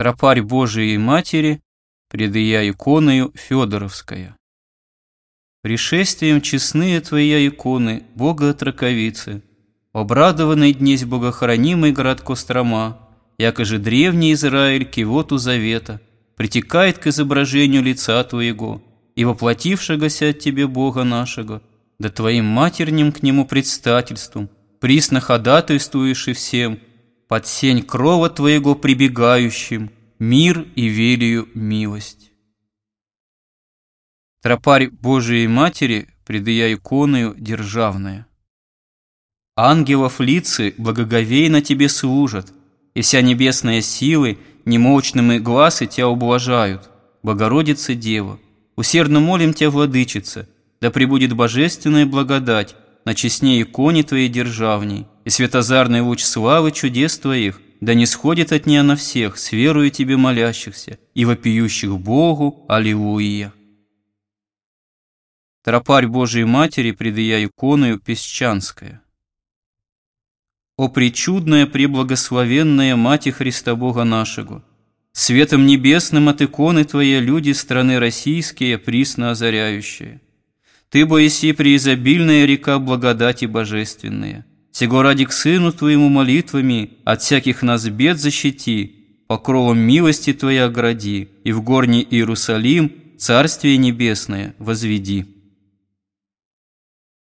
Тропарь Божией Матери, предыя иконою Федоровская. Пришествием честные Твоя иконы, Бога Траковицы, обрадованный днесь богохранимый город Кострома, якоже древний Израиль кивоту завета, притекает к изображению лица Твоего, и воплотившегося от Тебе Бога нашего, да Твоим матерним к Нему предстательством, присно ходатайствуешь и всем, под сень крова Твоего прибегающим, мир и велию милость. Тропарь Божией Матери, предыя иконою державная. Ангелов лицы благоговейно Тебе служат, и вся небесная силы немолчным и глазы Тебя ублажают, Богородица Дева, усердно молим Тебя, Владычица, да пребудет божественная благодать на честнее иконе Твоей державней, и светозарный луч славы чудес Твоих да не сходит от нее на всех, с верою Тебе молящихся и вопиющих Богу. Аллилуйя. Тропарь Божией Матери, предыя иконою Песчанская. О причудная, преблагословенная Мати Христа Бога нашего! Светом небесным от иконы Твоей люди страны российские присно озаряющие. Ты, Боиси, преизобильная река благодати божественная. Сего ради к Сыну Твоему молитвами от всяких нас бед защити, покровом милости Твоей огради, и в горний Иерусалим Царствие Небесное возведи.